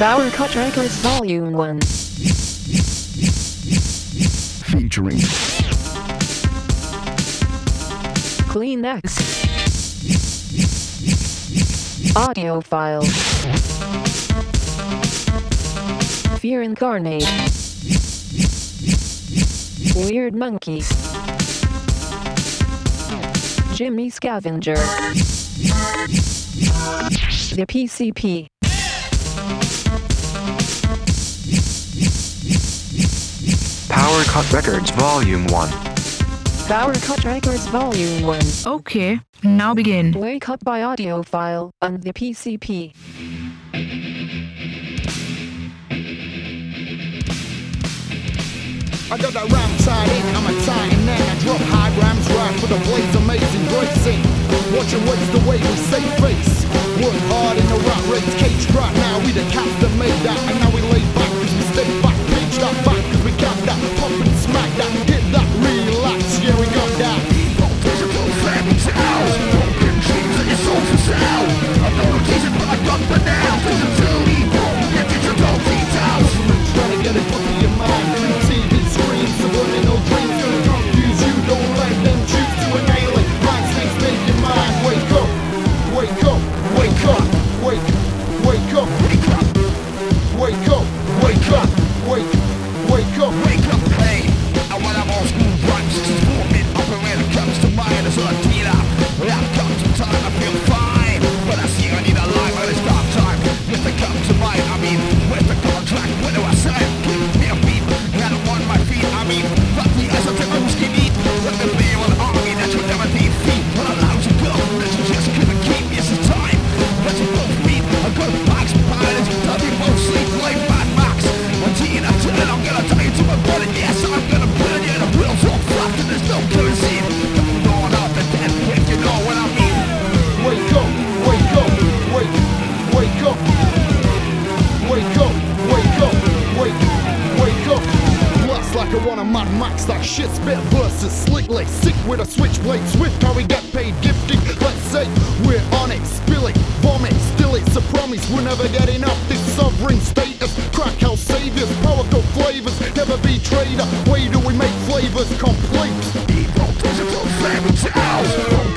Powercut Records Volume 1. Featuring Kleenex. Audio file. Fear Incarnate. Weird Monkey. Jimmy Scavenger. The PCP. Powercut Records Volume 1. Powercut Records Volume 1. Okay, now begin. Wake up by audio file on the PCP. I got that ram tied in, I'm a tight man. I drop high rams right for the blaze, amazing grace in. Watch and waste way we safe face. Work hard in the rat race, cage right now. We the cats that made that, and now we lay back, cause we stay back, caged up back. gonna trader. Where do we make flavors complete? Evil physical flavors out.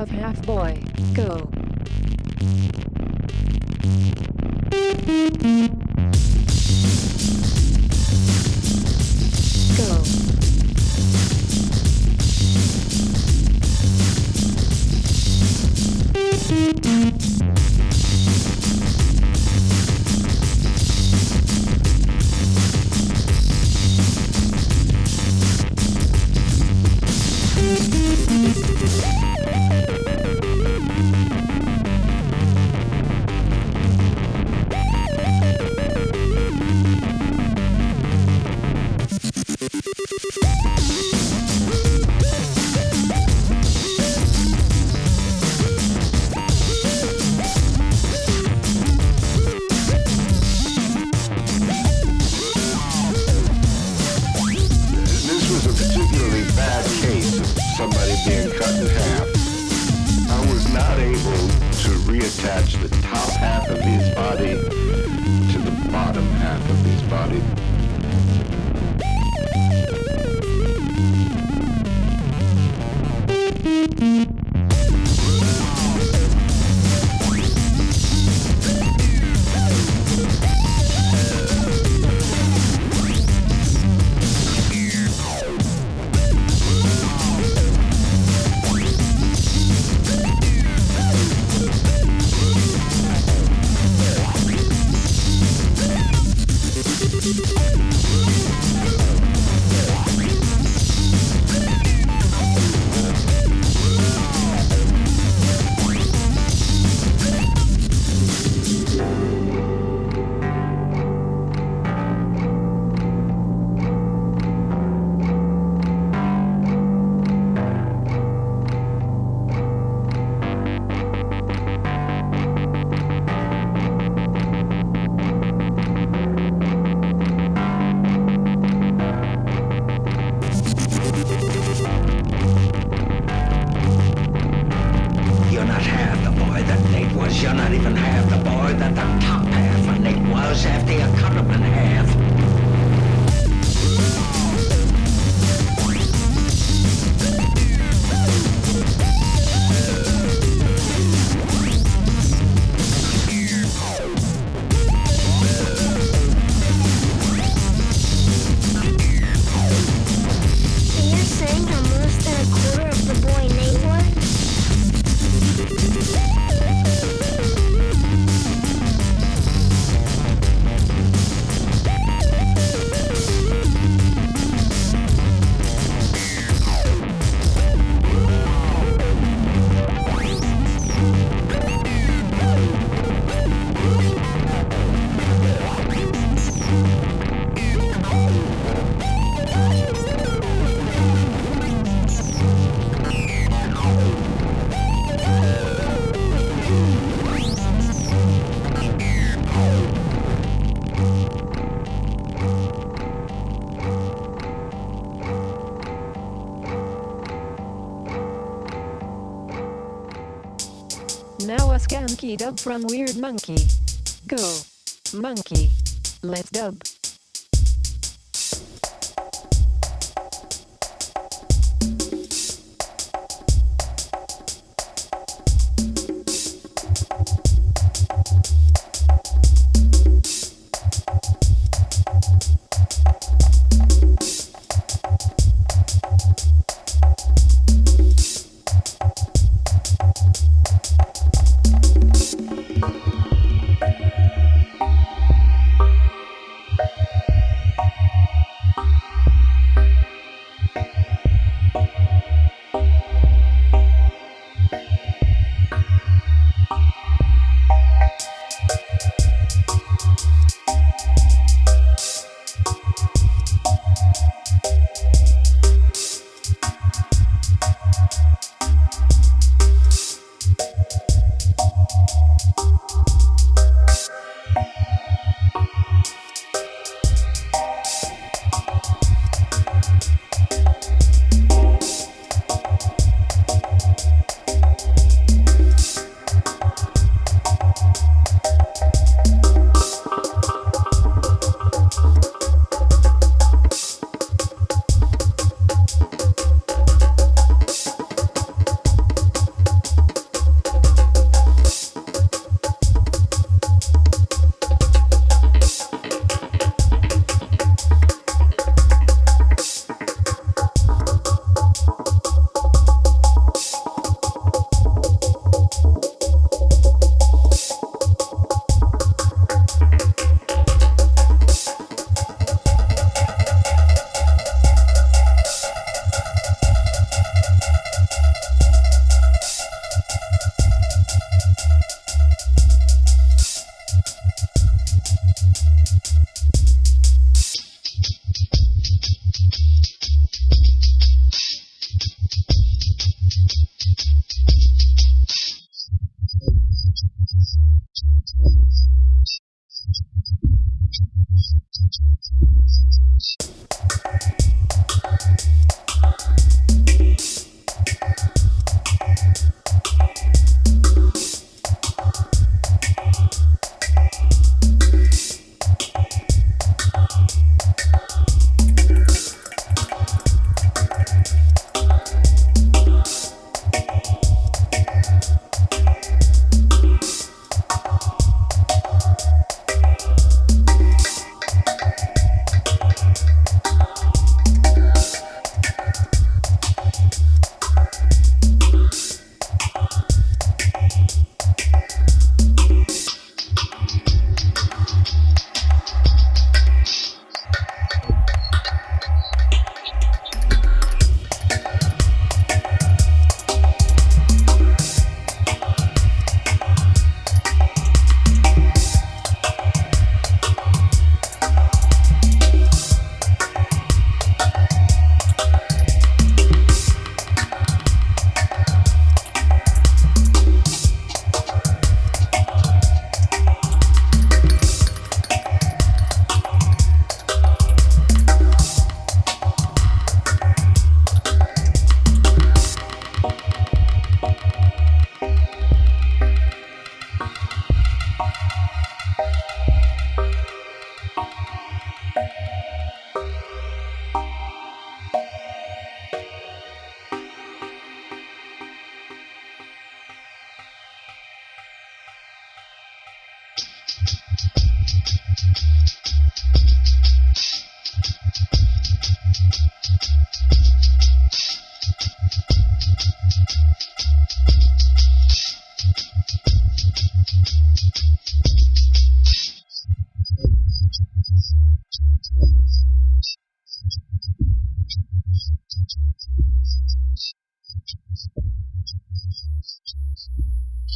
of half boy, go. about it. dub from Weird Monkey. Go. Monkey. Let's dub.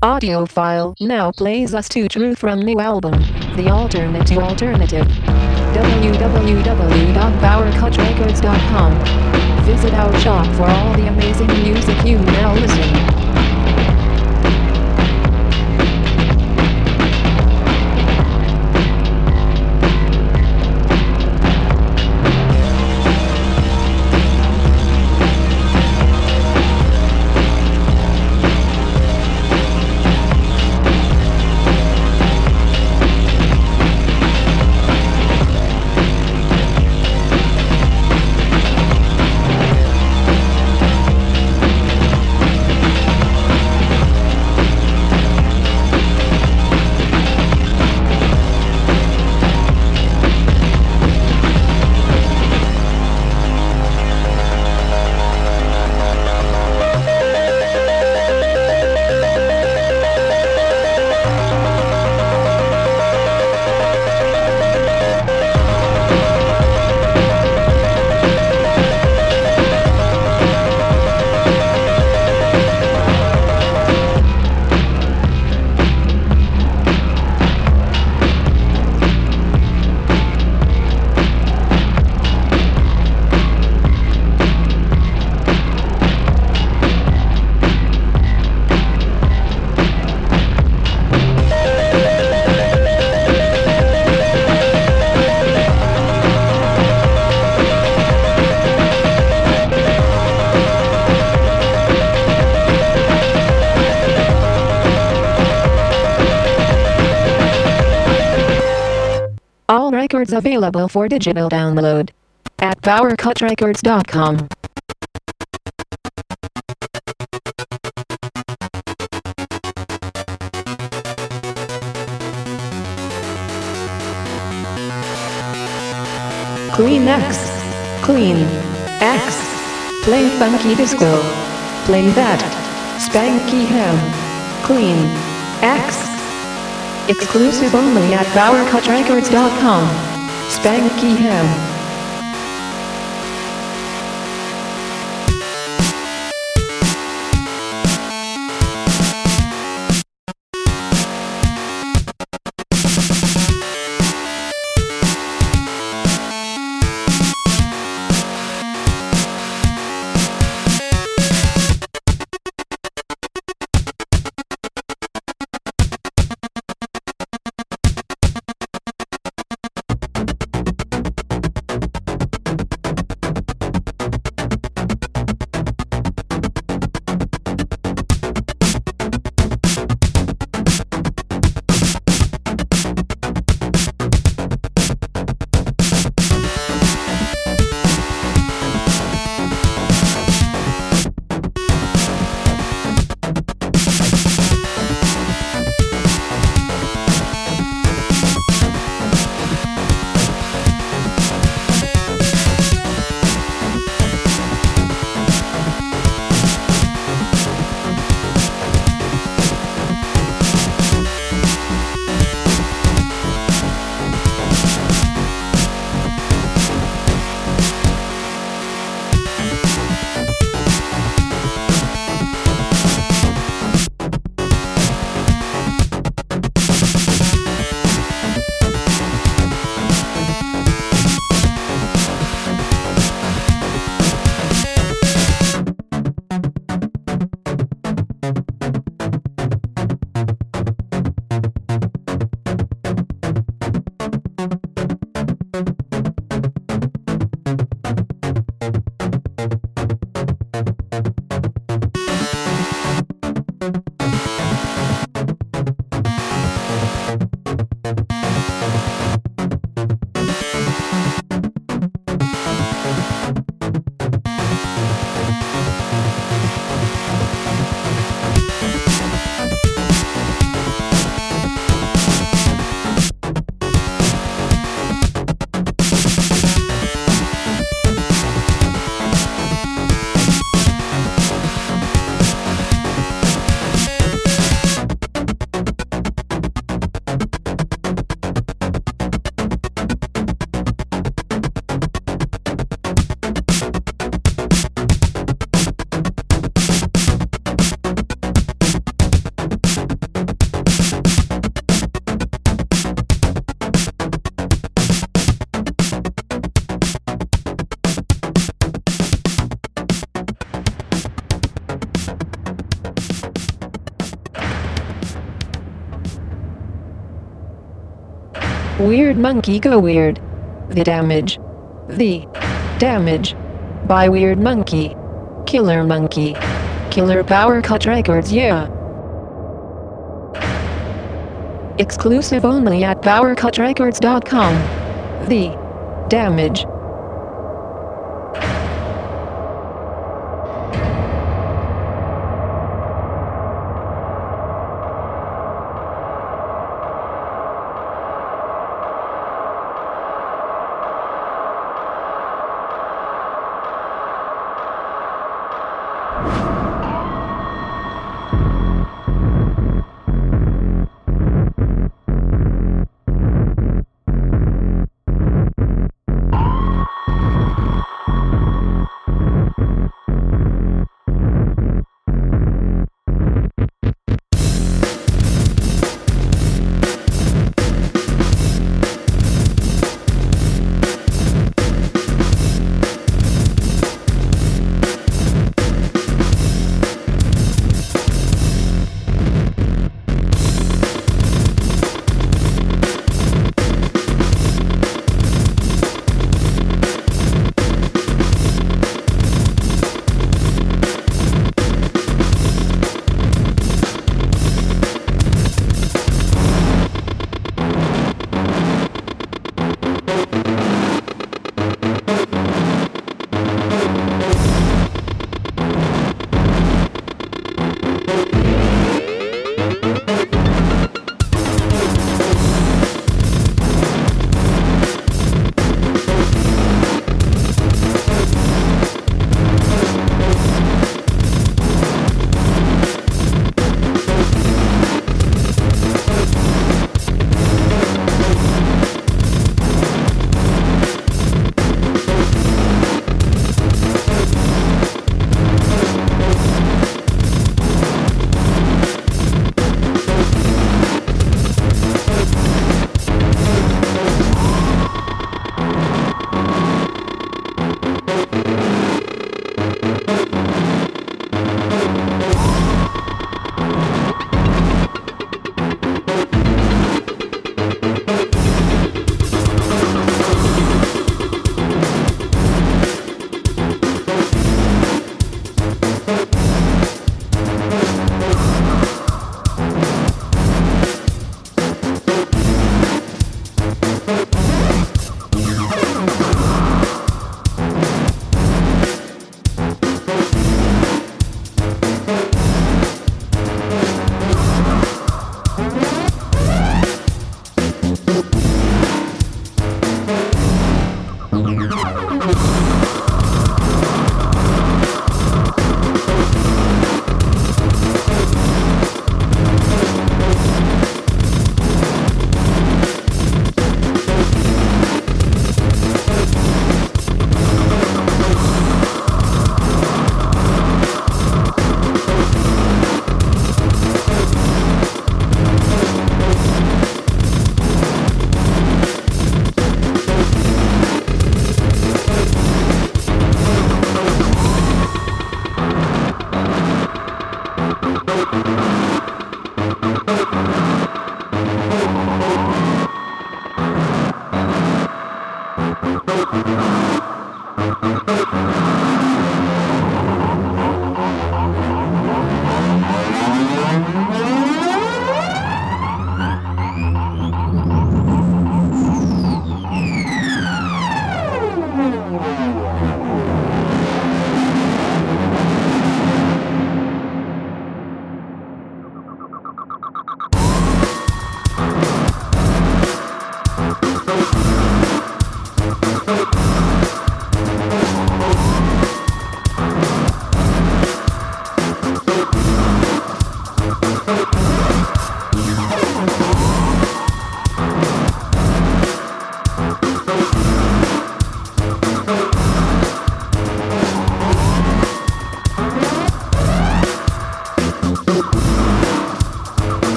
Audio file now plays us to truth from new album, The Alternate to Alternative. www.powercutrecords.com. Visit our shop for all the amazing music you now listen. All records available for digital download at powercutrecords.com. Clean X. Clean X. Play funky disco. Play that. Spanky ham. Clean X. Exclusive only at powercutrecords.com. Spanky ham. Weird Monkey Go Weird. The Damage. The Damage. By Weird Monkey. Killer Monkey. Killer Powercut Records, yeah. Exclusive only at powercutrecords.com. The Damage.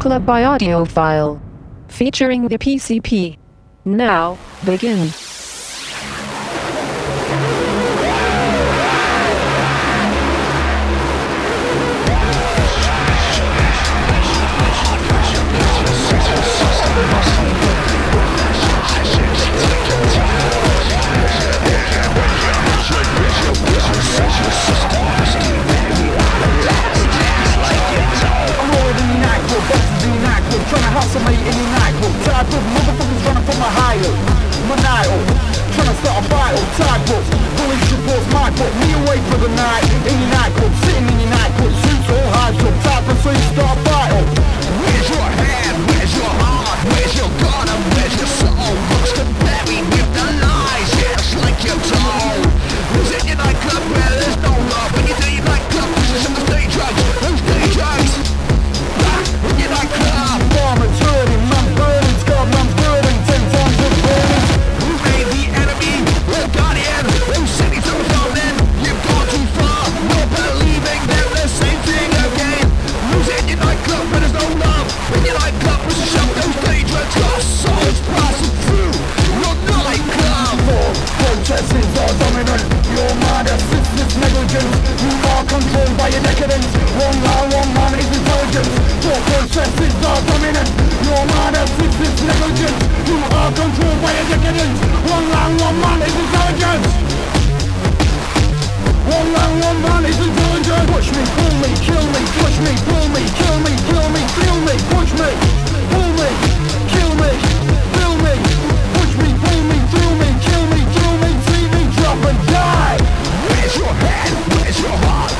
Nightclub by Audiophile. Featuring the PCP. Now, begin. decadence. One law, one man is insurgent Total stress is man You are controlled by decadence. One one man is insurgent One one man is Push me, pull me, kill me Push me, pull me, kill me, kill me Feel me, push me, pull me Kill me, feel me. Push me, pull me, through me Kill me, kill me, see me, drop and die. Where's your head? Where's your heart?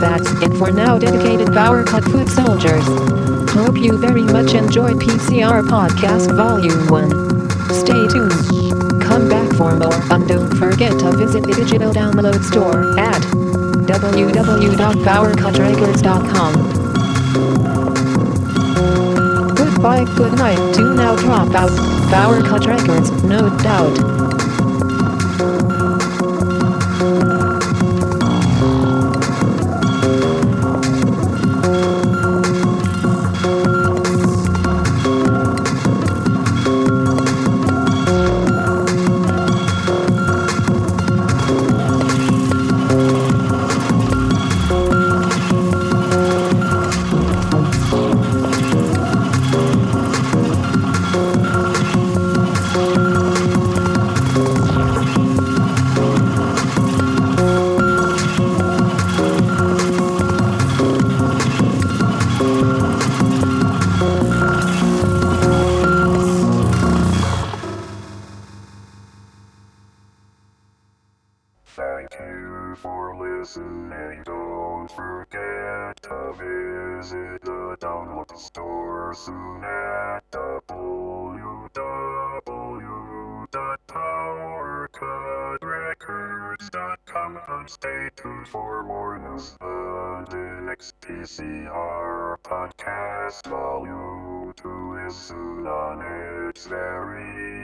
That's it for now dedicated Power Cut Foot Soldiers. Hope you very much enjoyed PCR Podcast Volume 1. Stay tuned. Come back for more and don't forget to visit the digital download store at www.powercutrecords.com. Goodbye, good night Do now drop out. Powercut Records, no doubt. Harry.